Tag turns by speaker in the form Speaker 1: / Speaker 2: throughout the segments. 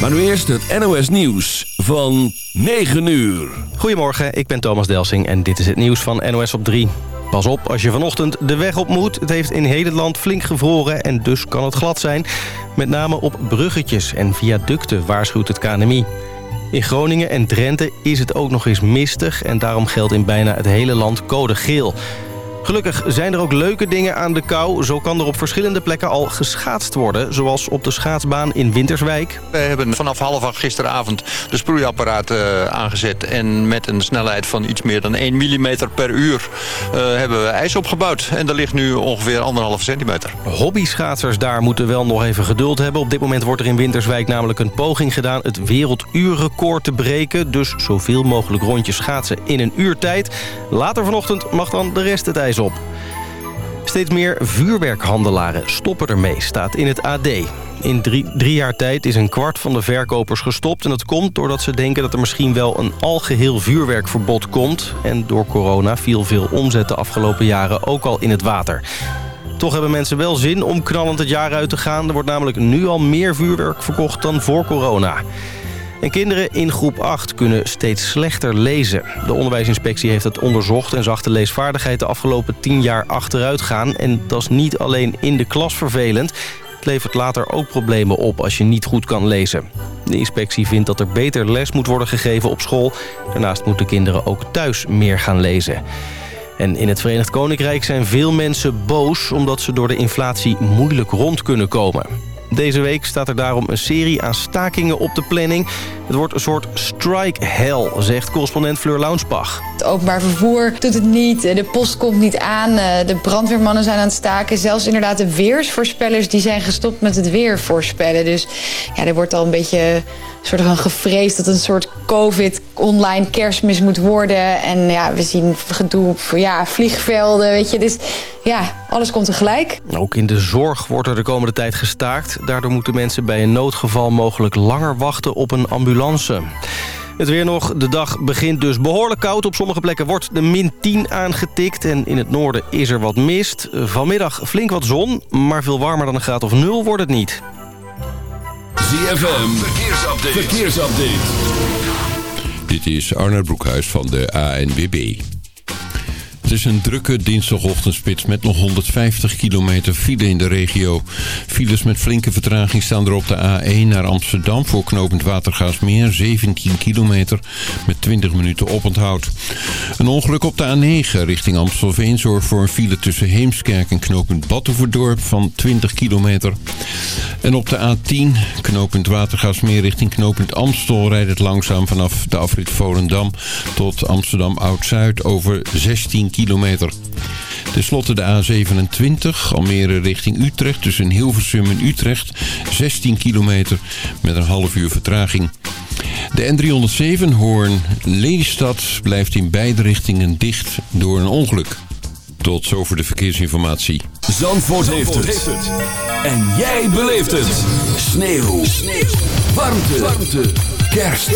Speaker 1: Maar nu eerst het NOS Nieuws van 9 uur.
Speaker 2: Goedemorgen, ik ben Thomas Delsing en dit is het nieuws van NOS op 3. Pas op als je vanochtend de weg op moet. Het heeft in heel het land flink gevroren en dus kan het glad zijn. Met name op bruggetjes en viaducten waarschuwt het KNMI. In Groningen en Drenthe is het ook nog eens mistig... en daarom geldt in bijna het hele land code geel. Gelukkig zijn er ook leuke dingen aan de kou. Zo kan er op verschillende plekken al geschaatst worden. Zoals op de schaatsbaan in Winterswijk.
Speaker 3: We hebben vanaf half acht gisteravond de sproeiapparaat uh, aangezet. En met een snelheid van iets meer dan 1 mm per uur uh, hebben we ijs opgebouwd. En er ligt nu ongeveer anderhalf centimeter.
Speaker 2: Hobbyschaatsers daar moeten wel nog even geduld hebben. Op dit moment wordt er in Winterswijk namelijk een poging gedaan... het werelduurrecord te breken. Dus zoveel mogelijk rondjes schaatsen in een uur tijd. Later vanochtend mag dan de rest het ijs op. Steeds meer vuurwerkhandelaren stoppen ermee, staat in het AD. In drie, drie, jaar tijd is een kwart van de verkopers gestopt. En dat komt doordat ze denken dat er misschien wel een algeheel vuurwerkverbod komt. En door corona viel veel omzet de afgelopen jaren ook al in het water. Toch hebben mensen wel zin om knallend het jaar uit te gaan. Er wordt namelijk nu al meer vuurwerk verkocht dan voor corona. En kinderen in groep 8 kunnen steeds slechter lezen. De onderwijsinspectie heeft het onderzocht en zag de leesvaardigheid de afgelopen 10 jaar achteruit gaan. En dat is niet alleen in de klas vervelend. Het levert later ook problemen op als je niet goed kan lezen. De inspectie vindt dat er beter les moet worden gegeven op school. Daarnaast moeten kinderen ook thuis meer gaan lezen. En in het Verenigd Koninkrijk zijn veel mensen boos... omdat ze door de inflatie moeilijk rond kunnen komen. Deze week staat er daarom een serie aan stakingen op de planning. Het wordt een soort strike hell, zegt correspondent Fleur Launsbach.
Speaker 4: Het openbaar vervoer doet het niet, de post komt niet aan, eh, de brandweermannen zijn aan het staken. Zelfs inderdaad de weersvoorspellers die zijn gestopt met het weer voorspellen. Dus ja, er wordt al een beetje soort van gevreesd dat een soort covid-online kerstmis moet worden. En ja, we zien gedoe op ja, vliegvelden, weet je. Dus ja, alles komt tegelijk.
Speaker 2: Ook in de zorg wordt er de komende tijd gestaakt. Daardoor moeten mensen bij een noodgeval mogelijk langer wachten op een ambulance. Het weer nog. De dag begint dus behoorlijk koud. Op sommige plekken wordt de min 10 aangetikt. En in het noorden is er wat mist. Vanmiddag flink wat zon, maar veel warmer dan een graad of 0 wordt het niet.
Speaker 1: ZFM, verkeersupdate. verkeersupdate.
Speaker 5: Dit is Arnold Broekhuis van de ANWB. Is een drukke dinsdagochtendspits met nog 150 kilometer file in de regio. Files met flinke vertraging staan er op de A1 naar Amsterdam voor knooppunt Watergaasmeer. 17 kilometer met 20 minuten oponthoud. Een ongeluk op de A9 richting Amstelveen zorgt voor een file tussen Heemskerk en knooppunt Battenverdorp van 20 kilometer. En op de A10 knooppunt Watergaasmeer richting knooppunt Amstel rijdt het langzaam vanaf de afrit Volendam tot Amsterdam Oud-Zuid over 16 kilometer. Ten slotte de A27, Almere richting Utrecht, tussen Hilversum en Utrecht, 16 kilometer met een half uur vertraging. De N307 Hoorn-Lelystad blijft in beide richtingen dicht door een ongeluk. Tot zover de verkeersinformatie.
Speaker 1: Zandvoort, heeft, het. En jij beleeft het. Sneeuw. Sneeuw. Warmte. Warmte. Kerst.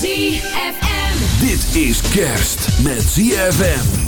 Speaker 6: ZFM.
Speaker 1: Dit is kerst met ZFM.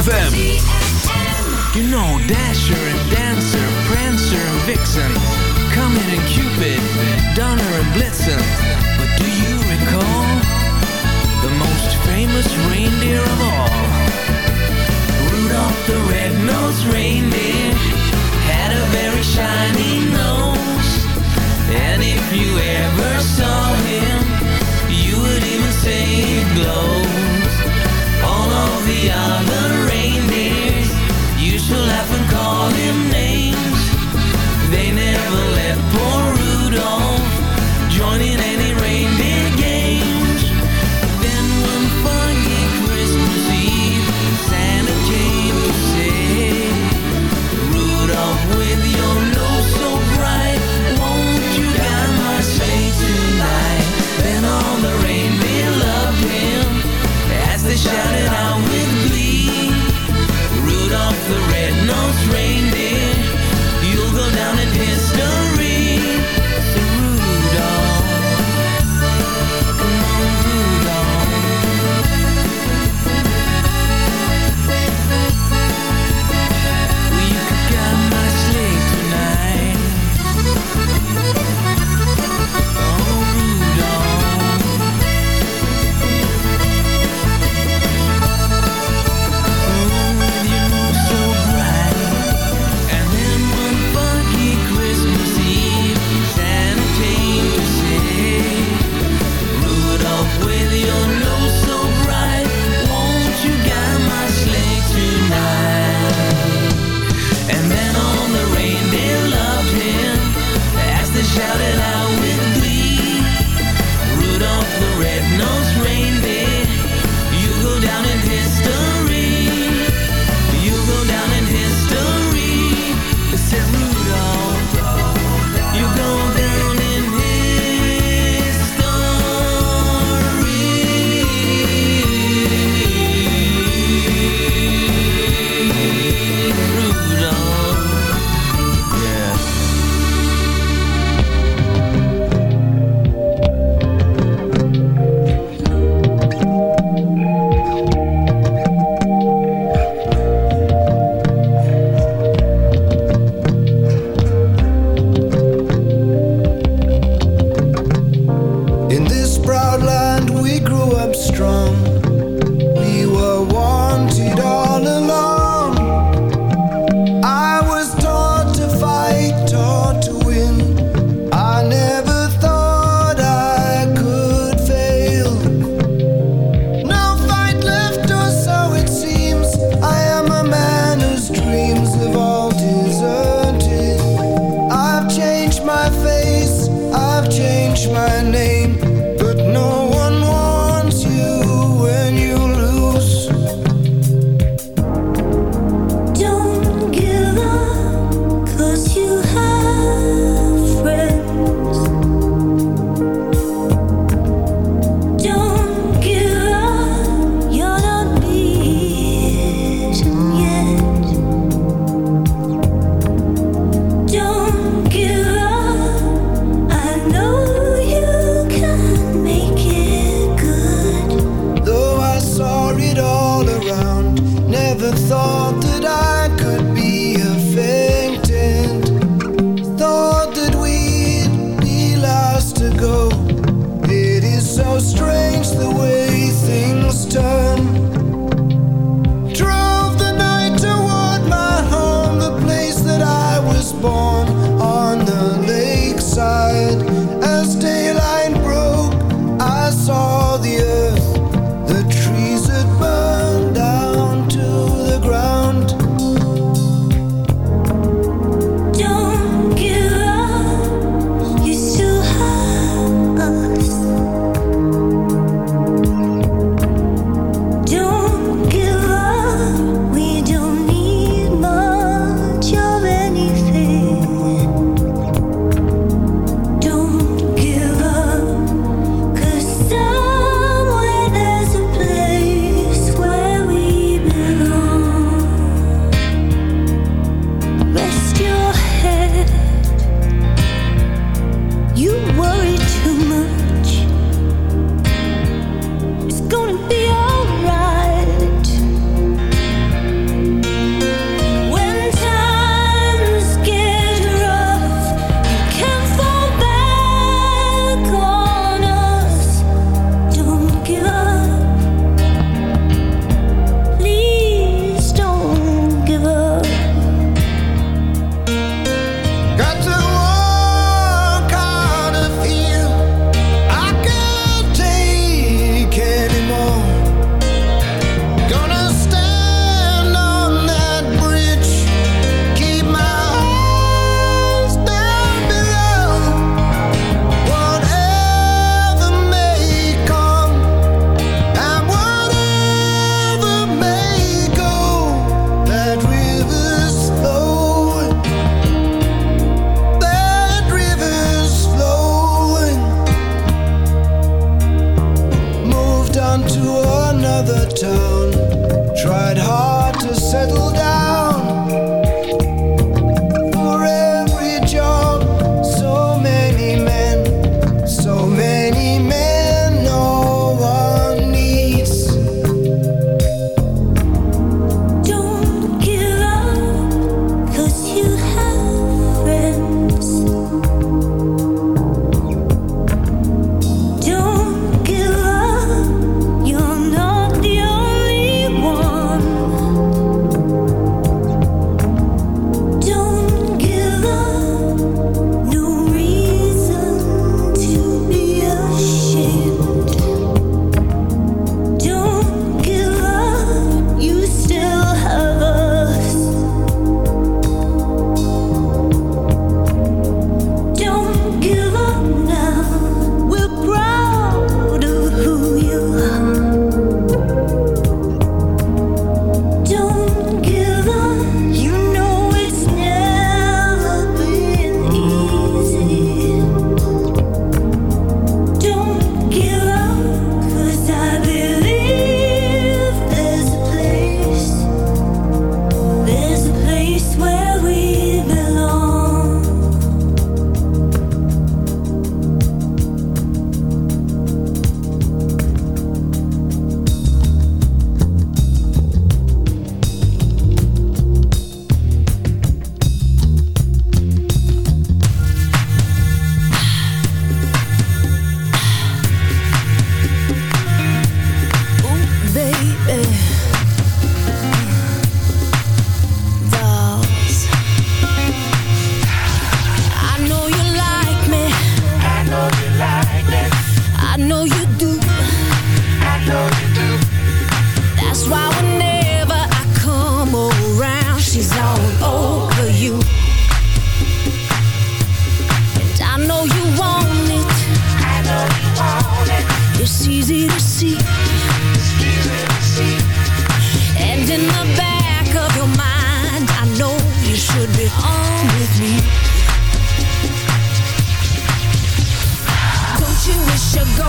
Speaker 1: ZFM.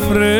Speaker 7: sofrer.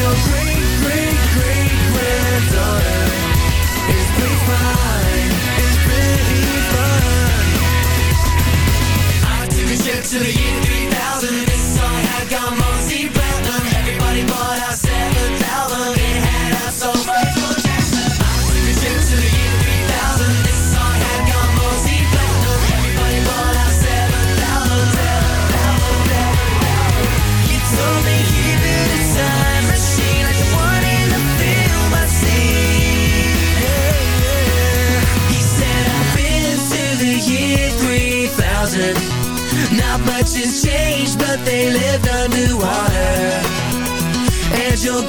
Speaker 8: your great, great, great granddaughter is pretty fine, is pretty fine.
Speaker 9: I took a jet to the
Speaker 8: end. they lived underwater. And
Speaker 10: you'll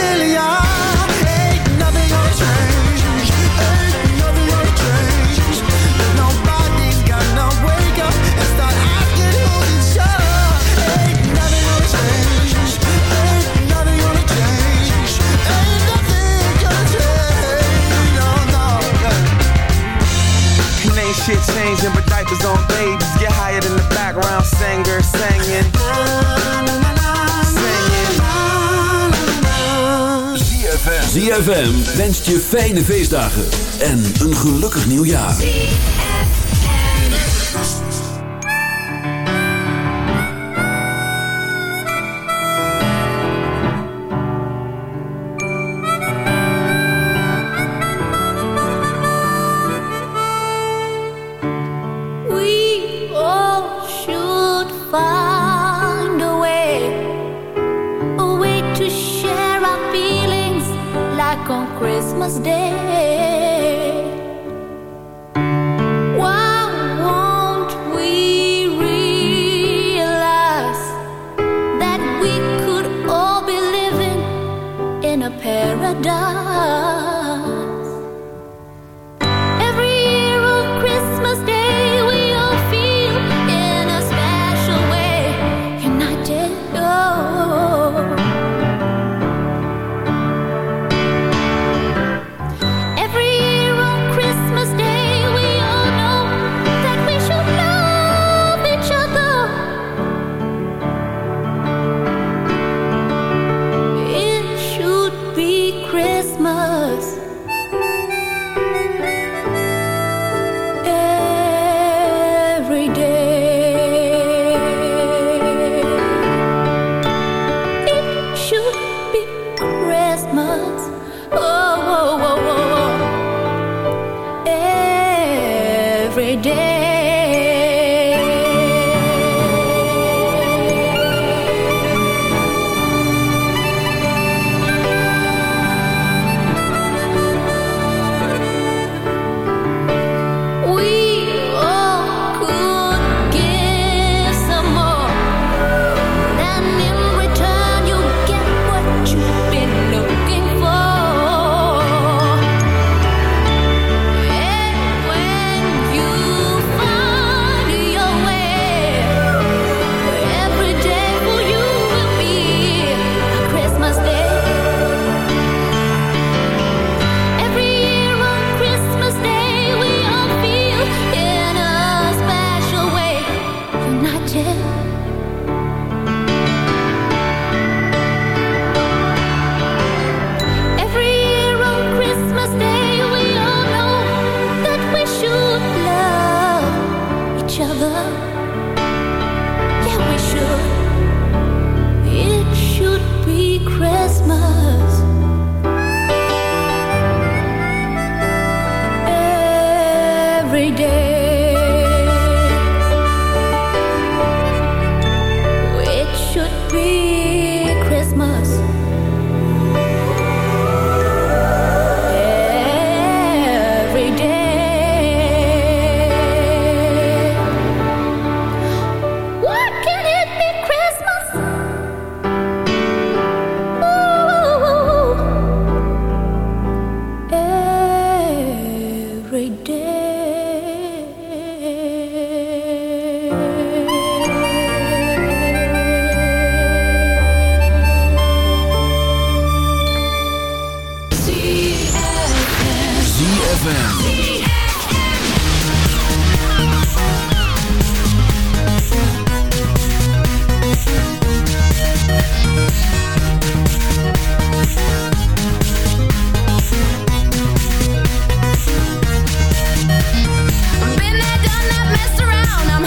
Speaker 10: Shit changing, but diapers on babies. Get hired in the background, singer, singing.
Speaker 11: ZFM wenst je fijne feestdagen en een gelukkig nieuwjaar.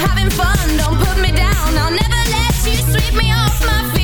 Speaker 11: having fun, don't put me down. I'll never let you sweep me off my feet.